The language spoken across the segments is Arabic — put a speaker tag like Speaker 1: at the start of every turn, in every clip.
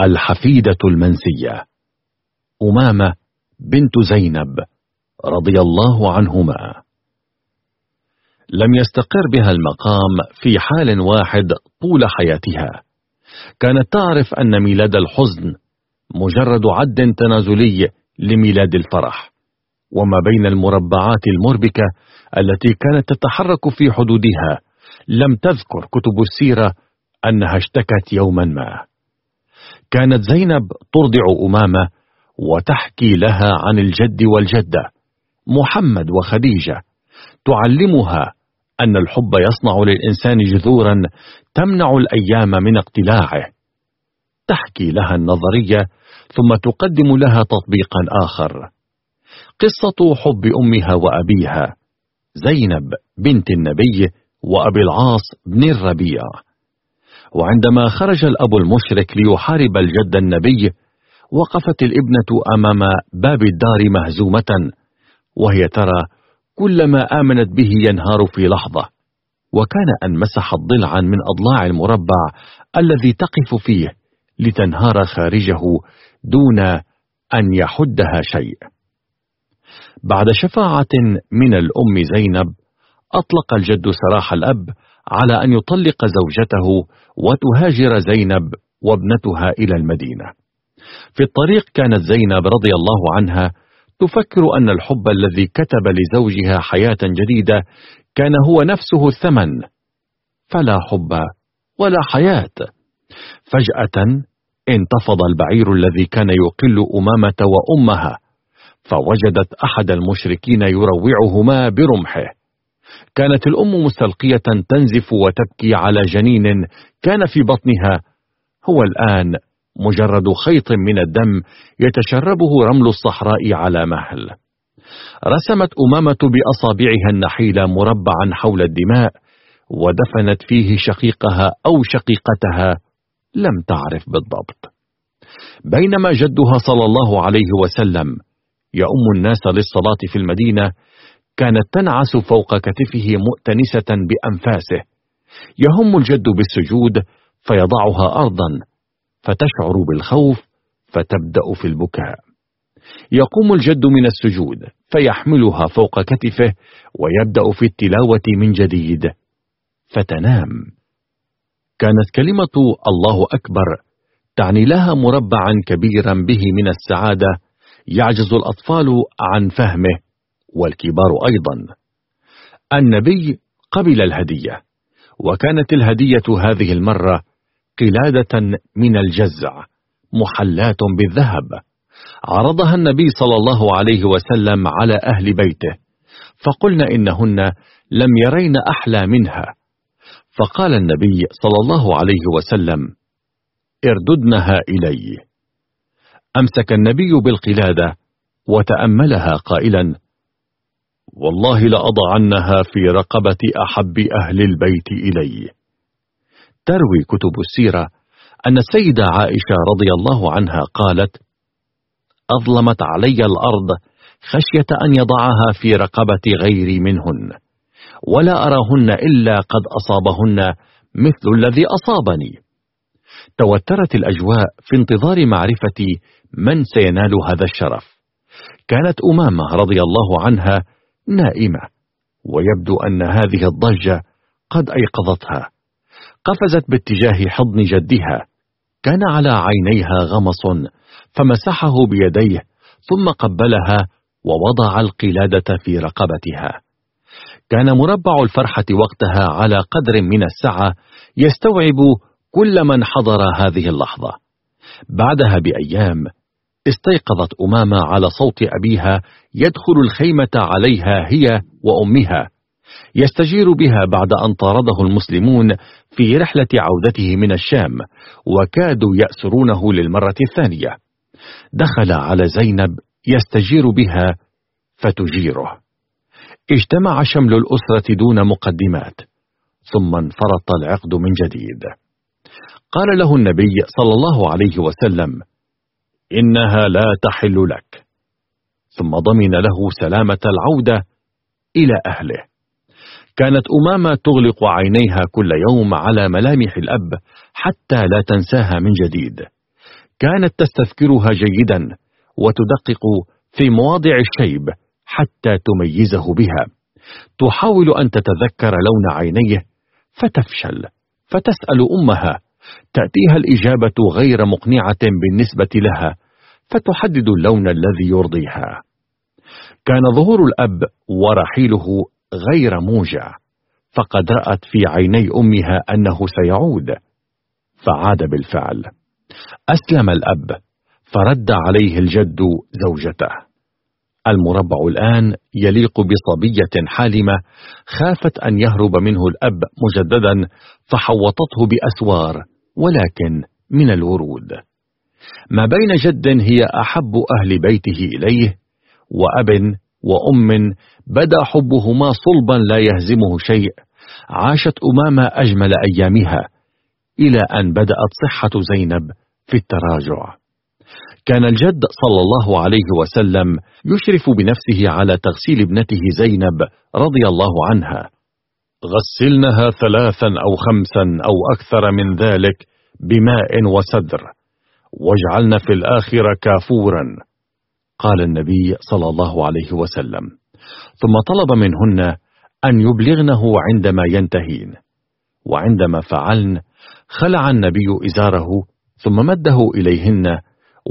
Speaker 1: الحفيدة المنسية أمامة بنت زينب رضي الله عنهما. لم يستقر بها المقام في حال واحد طول حياتها. كانت تعرف أن ميلاد الحزن مجرد عد تنازلي لميلاد الفرح. وما بين المربعات المربكة التي كانت تتحرك في حدودها لم تذكر كتب السيرة أنها اشتكت يوما ما. كانت زينب ترضع أمامة وتحكي لها عن الجد والجدة محمد وخديجة. تعلمها أن الحب يصنع للإنسان جذورا تمنع الأيام من اقتلاعه. تحكي لها النظرية ثم تقدم لها تطبيقا آخر. قصة حب أمها وأبيها زينب بنت النبي وأبي العاص بن الربيع. وعندما خرج الأب المشرك ليحارب الجد النبي وقفت الابنة أمام باب الدار مهزومة وهي ترى كل ما آمنت به ينهار في لحظة. وكان أن مسحت ضلعا من أضلاع المربع الذي تقف فيه لتنهار خارجه دون أن يحدها شيء. بعد شفاعة من الأم زينب أطلق الجد سراح الأب على أن يطلق زوجته وتهاجر زينب وابنتها إلى المدينة. في الطريق كانت زينب رضي الله عنها تفكر أن الحب الذي كتب لزوجها حياة جديدة كان هو نفسه الثمن. فلا حب ولا حياة. فجأة انتفض البعير الذي كان يقل أمامة وأمها فوجدت أحد المشركين يروعهما برمحه. كانت الأم مستلقية تنزف وتبكي على جنين كان في بطنها. هو الآن مجرد خيط من الدم يتشربه رمل الصحراء على مهل. رسمت أمامة بأصابعها النحيلة مربعا حول الدماء ودفنت فيه شقيقها أو شقيقتها لم تعرف بالضبط. بينما جدها صلى الله عليه وسلم يؤم الناس للصلاة في المدينة كانت تنعس فوق كتفه مؤتنسة بأنفاسه. يهم الجد بالسجود فيضعها أرضا فتشعر بالخوف فتبدأ في البكاء. يقوم الجد من السجود فيحملها فوق كتفه ويبدأ في التلاوة من جديد. فتنام. كانت كلمة الله أكبر تعني لها مربعا كبيرا به من السعادة يعجز الأطفال عن فهمه. والكبار أيضا. النبي قبل الهدية وكانت الهدية هذه المرة قلادة من الجزع محلاة بالذهب. عرضها النبي صلى الله عليه وسلم على أهل بيته فقلنا إنهن لم يرين أحلى منها. فقال النبي صلى الله عليه وسلم ارددنها إلي. أمسك النبي بالقلادة وتأملها قائلا والله لأضعنها في رقبة أحب أهل البيت إلي. تروي كتب السيرة أن السيدة عائشة رضي الله عنها قالت أظلمت علي الأرض خشية أن يضعها في رقبة غيري منهن ولا أراهن إلا قد أصابهن مثل الذي أصابني. توترت الأجواء في انتظار معرفة من سينال هذا الشرف. كانت أمامة رضي الله عنها نائمة ويبدو أن هذه الضجة قد أيقظتها. قفزت باتجاه حضن جدها كان على عينيها غمص فمسحه بيديه ثم قبلها ووضع القلادة في رقبتها. كان مربع الفرحة وقتها على قدر من السعة يستوعب كل من حضر هذه اللحظة. بعدها بأيام استيقظت أمامة على صوت أبيها يدخل الخيمة عليها هي وأمها. يستجير بها بعد أن طارده المسلمون في رحلة عودته من الشام وكادوا يأسرونه للمرة الثانية. دخل على زينب يستجير بها فتجيره. اجتمع شمل الأسرة دون مقدمات ثم انفرط العقد من جديد. قال له النبي صلى الله عليه وسلم إنها لا تحل لك. ثم ضمن له سلامة العودة إلى أهله. كانت أمامة تغلق عينيها كل يوم على ملامح الأب حتى لا تنساها من جديد. كانت تستذكرها جيدا وتدقق في مواضع الشيب حتى تميزه بها. تحاول أن تتذكر لون عينيه فتفشل فتسأل أمها تأتيها الإجابة غير مقنعة بالنسبة لها فتحدد اللون الذي يرضيها. كان ظهور الأب ورحيله غير موجع فقد رأت في عيني أمها أنه سيعود. فعاد بالفعل. أسلم الأب فرد عليه الجد زوجته. المربع الآن يليق بصبية حالمة خافت أن يهرب منه الأب مجددا فحوطته بأسوار. ولكن من الورود. ما بين جد هي أحب أهل بيته إليه وأب وأم بدا حبهما صلبا لا يهزمه شيء عاشت أمامة أجمل أيامها إلى أن بدأت صحة زينب في التراجع. كان الجد صلى الله عليه وسلم يشرف بنفسه على تغسيل ابنته زينب رضي الله عنها. غسلنها ثلاثا أو خمسا أو أكثر من ذلك بماء وسدر واجعلن في الآخرة كافورا. قال النبي صلى الله عليه وسلم. ثم طلب منهن أن يبلغنه عندما ينتهين. وعندما فعلن خلع النبي إزاره ثم مده إليهن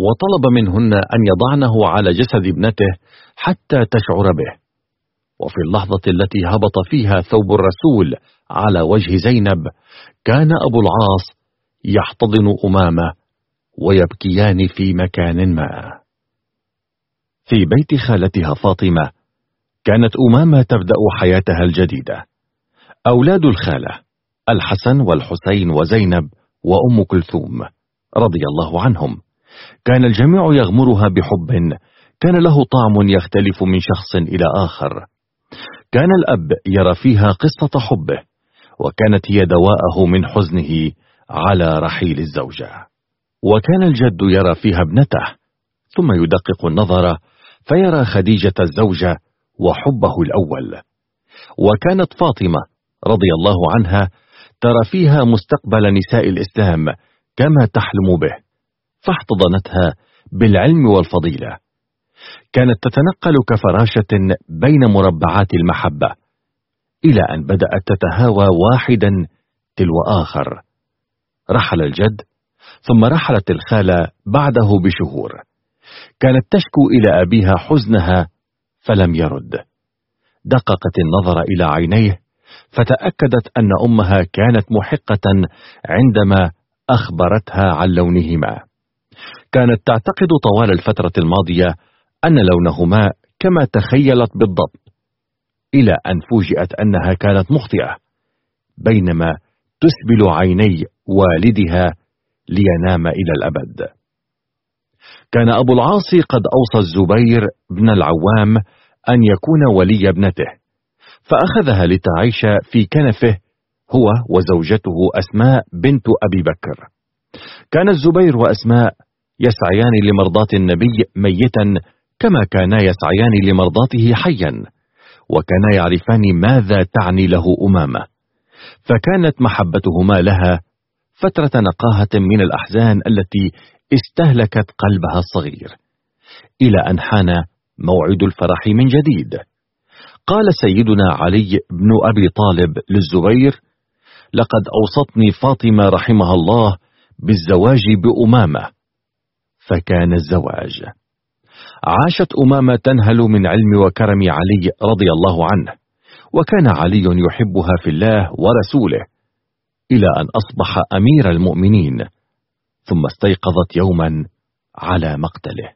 Speaker 1: وطلب منهن أن يضعنه على جسد ابنته حتى تشعر به. وفي اللحظة التي هبط فيها ثوب الرسول على وجه زينب كان أبو العاص يحتضن أمامة ويبكيان في مكان ما. في بيت خالتها فاطمة كانت أمامة تبدأ حياتها الجديدة. أولاد الخالة الحسن والحسين وزينب وأم كلثوم رضي الله عنهم. كان الجميع يغمرها بحب كان له طعم يختلف من شخص إلى آخر. كان الأب يرى فيها قصة حبه وكانت هي دواءه من حزنه على رحيل الزوجة. وكان الجد يرى فيها ابنته ثم يدقق النظر فيرى خديجة الزوجة وحبه الأول. وكانت فاطمة رضي الله عنها ترى فيها مستقبل نساء الإسلام كما تحلم به فاحتضنتها بالعلم والفضيلة. كانت تتنقل كفراشة بين مربعات المحبة إلى أن بدأت تتهاوى واحدا تلو آخر. رحل الجد ثم رحلت الخالة بعده بشهور. كانت تشكو إلى أبيها حزنها فلم يرد. دققت النظر إلى عينيه فتأكدت أن أمها كانت محقة عندما أخبرتها عن لونهما. كانت تعتقد طوال الفترة الماضية أن لونهما كما تخيلت بالضبط إلى أن فوجئت أنها كانت مخطئة بينما تسبل عيني والدها لينام إلى الأبد. كان أبو العاص قد أوصى الزبير بن العوام أن يكون ولي ابنته فأخذها لتعيش في كنفه هو وزوجته أسماء بنت أبي بكر. كان الزبير وأسماء يسعيان لمرضاة النبي ميتا كما كانا يسعيان لمرضاته حيا وكانا يعرفان ماذا تعني له أمامة. فكانت محبتهما لها فترة نقاهة من الأحزان التي استهلكت قلبها الصغير إلى أن حان موعد الفرح من جديد. قال سيدنا علي بن أبي طالب للزبير لقد أوصتني فاطمة رحمها الله بالزواج بأمامة. فكان الزواج. عاشت أمامة تنهل من علم وكرم علي رضي الله عنه وكان علي يحبها في الله ورسوله إلى أن أصبح أمير المؤمنين ثم استيقظت يوما على مقتله.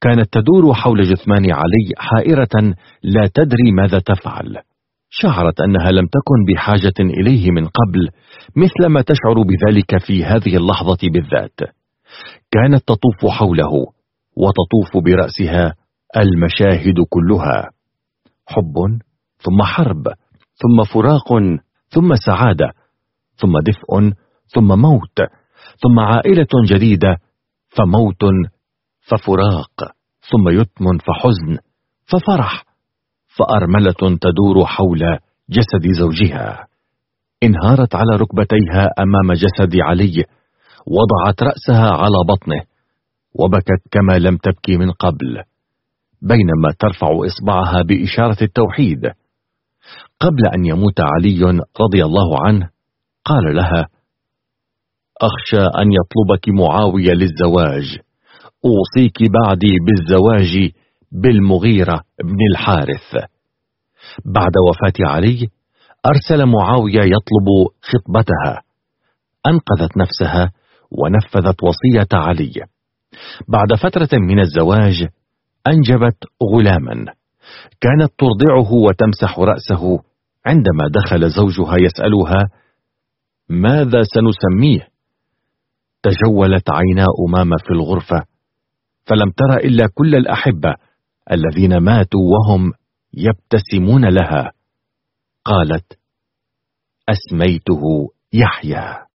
Speaker 1: كانت تدور حول جثمان علي حائرة لا تدري ماذا تفعل. شعرت أنها لم تكن بحاجة إليه من قبل مثل ما تشعر بذلك في هذه اللحظة بالذات. كانت تطوف حوله وتطوف برأسها المشاهد كلها. حب ثم حرب ثم فراق ثم سعادة ثم دفء ثم موت ثم عائلة جديدة فموت ففراق ثم يتم فحزن ففرح فأرملة تدور حول جسد زوجها. انهارت على ركبتيها أمام جسد علي وضعت رأسها على بطنه وبكت كما لم تبكي من قبل بينما ترفع إصبعها بإشارة التوحيد. قبل أن يموت علي رضي الله عنه قال لها أخشى أن يطلبك معاوية للزواج. أوصيك بعدي بالزواج بالمغيرة بن الحارث. بعد وفاة علي أرسل معاوية يطلب خطبتها. أنقذت نفسها ونفذت وصية علي. بعد فترة من الزواج أنجبت غلاما. كانت ترضعه وتمسح رأسه. عندما دخل زوجها يسألها ماذا سنسميه؟ تجولت عينا أمامة في الغرفة. فلم تر إلا كل الأحبة الذين ماتوا وهم يبتسمون لها. قالت أسميته يحيى.